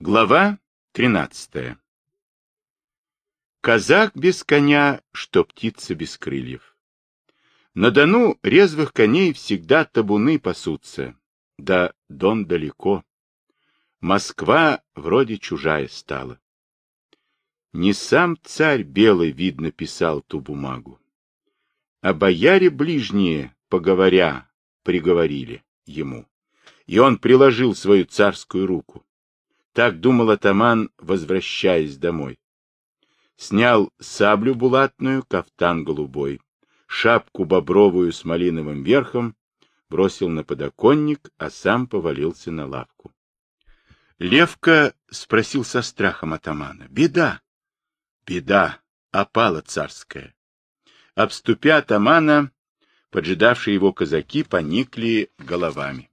Глава тринадцатая Казак без коня, что птица без крыльев. На Дону резвых коней всегда табуны пасутся, да Дон далеко. Москва вроде чужая стала. Не сам царь белый, видно, писал ту бумагу, а бояре ближние, поговоря, приговорили ему, и он приложил свою царскую руку. Так думал атаман, возвращаясь домой. Снял саблю булатную, кафтан голубой, шапку бобровую с малиновым верхом, бросил на подоконник, а сам повалился на лавку. Левка спросил со страхом атамана. Беда! Беда! Опала царская. Обступя атамана, поджидавшие его казаки поникли головами.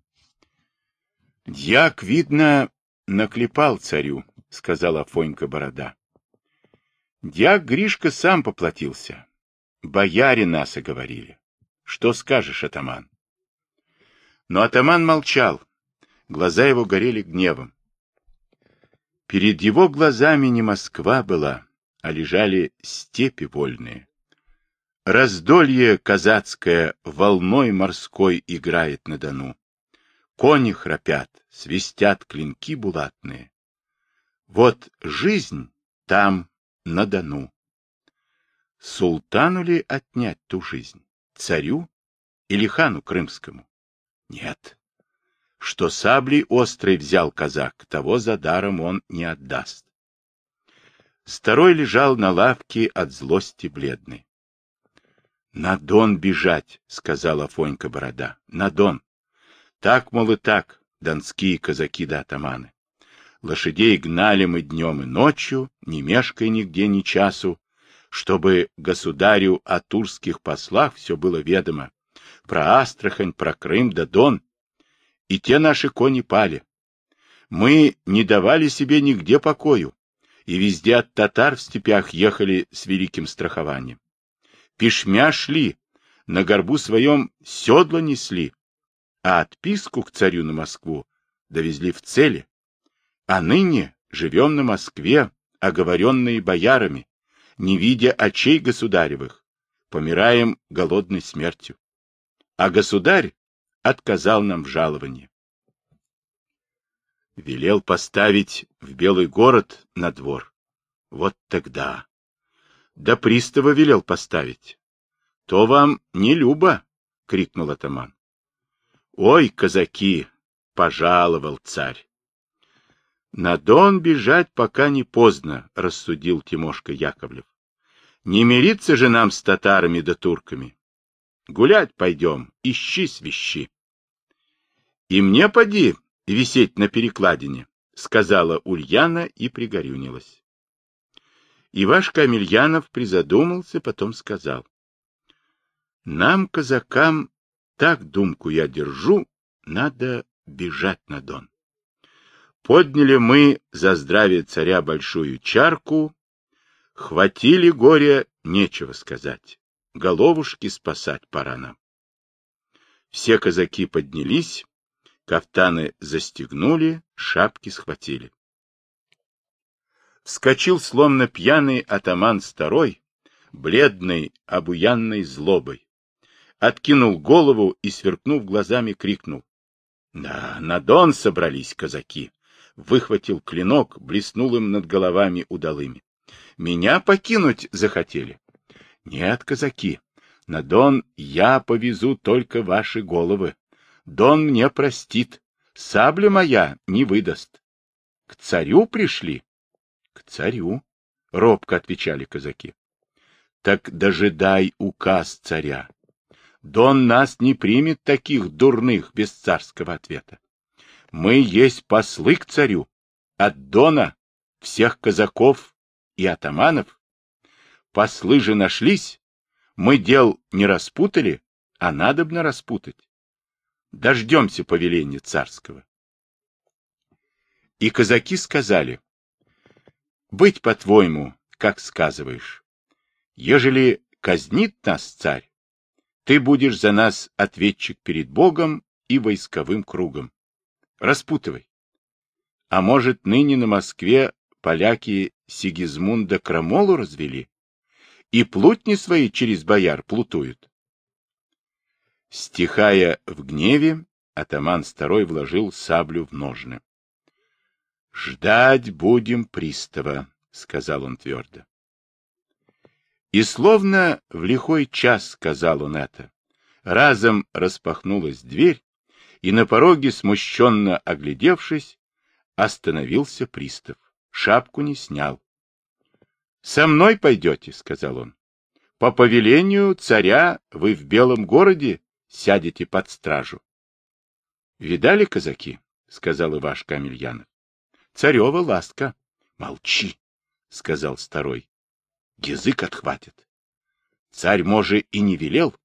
Дьяк, видно, наклепал царю, — сказал Афонька Борода. Дьяк Гришка сам поплатился. Бояре нас оговорили. Что скажешь, атаман? Но атаман молчал. Глаза его горели гневом. Перед его глазами не Москва была, а лежали степи вольные. Раздолье казацкое волной морской играет на Дону. Кони храпят, свистят клинки булатные. Вот жизнь там, на Дону. Султану ли отнять ту жизнь? Царю или хану крымскому? Нет. Что саблей острой взял казак, того за даром он не отдаст. Старой лежал на лавке от злости бледный. — На Дон бежать, — сказала Фонька Борода. — На Дон. Так, мол, и так, донские казаки да атаманы. Лошадей гнали мы днем и ночью, не мешкая нигде ни часу, чтобы государю о турских послах все было ведомо. Про Астрахань, про Крым да Дон. И те наши кони пали. Мы не давали себе нигде покою, и везде от татар в степях ехали с великим страхованием. Пешмя шли, на горбу своем седла несли, а отписку к царю на Москву довезли в цели. А ныне живем на Москве, оговоренные боярами, не видя очей государевых, помираем голодной смертью. А государь отказал нам в жаловании. Велел поставить в Белый город на двор. Вот тогда. Да пристава велел поставить. То вам не любо, — крикнул атаман. Ой, казаки, пожаловал царь. На Дон бежать пока не поздно, рассудил Тимошка Яковлев. Не мириться же нам с татарами да турками. Гулять пойдем, ищи свищи. И мне поди висеть на перекладине, сказала Ульяна и пригорюнилась. Ивашка Амельянов призадумался, потом сказал. Нам, казакам, так думку я держу, надо бежать на Дон. Подняли мы за здравие царя большую чарку, хватили горе, нечего сказать. Головушки спасать пора нам. Все казаки поднялись, кафтаны застегнули, шапки схватили. Вскочил, словно пьяный атаман старой, бледный, обуянной злобой откинул голову и, сверкнув глазами, крикнул. Да, на Дон собрались казаки. Выхватил клинок, блеснул им над головами удалыми. Меня покинуть захотели. Нет, казаки, на Дон я повезу только ваши головы. Дон мне простит, сабля моя не выдаст. К царю пришли? К царю, робко отвечали казаки. Так дожидай указ царя. Дон нас не примет таких дурных без царского ответа. Мы есть послы к царю, от Дона, всех казаков и атаманов. Послы же нашлись, мы дел не распутали, а надобно распутать. Дождемся повеления царского. И казаки сказали, быть по-твоему, как сказываешь, ежели казнит нас царь, ты будешь за нас ответчик перед Богом и войсковым кругом. Распутывай. А может, ныне на Москве поляки Сигизмунда Крамолу развели? И плутни свои через бояр плутуют? Стихая в гневе, атаман старой вложил саблю в ножны. — Ждать будем пристава, — сказал он твердо. И словно в лихой час, сказал он это, разом распахнулась дверь, и на пороге, смущенно оглядевшись, остановился пристав. Шапку не снял. — Со мной пойдете, — сказал он. — По повелению царя вы в Белом городе сядете под стражу. — Видали, казаки? — сказал Иваш Камельянов. — Царева ласка. — Молчи, — сказал старой. — Язык отхватит. Царь, может, и не велел?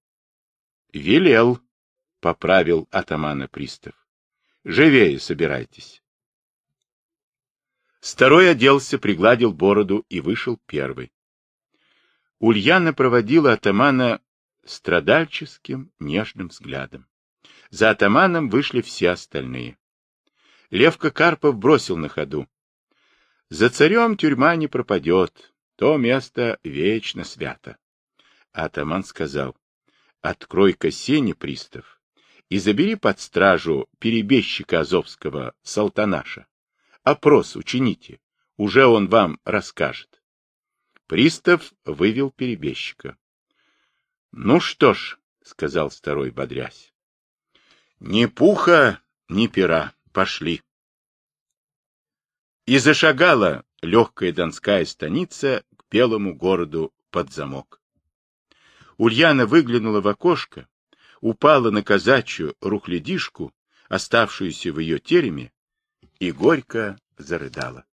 — Велел, — поправил атамана пристав. — Живее собирайтесь. Старой оделся, пригладил бороду и вышел первый. Ульяна проводила атамана страдальческим, нежным взглядом. За атаманом вышли все остальные. Левка Карпов бросил на ходу. За царем тюрьма не пропадет, то место вечно свято. Атаман сказал, открой-ка сени, пристав, и забери под стражу перебежчика Азовского Салтанаша. Опрос учините, уже он вам расскажет. Пристав вывел перебежчика. — Ну что ж, — сказал второй, бодрясь, — ни пуха, ни пера, пошли. И зашагала легкая донская станица к белому городу под замок. Ульяна выглянула в окошко, упала на казачью рухлядишку, оставшуюся в ее тереме, и горько зарыдала.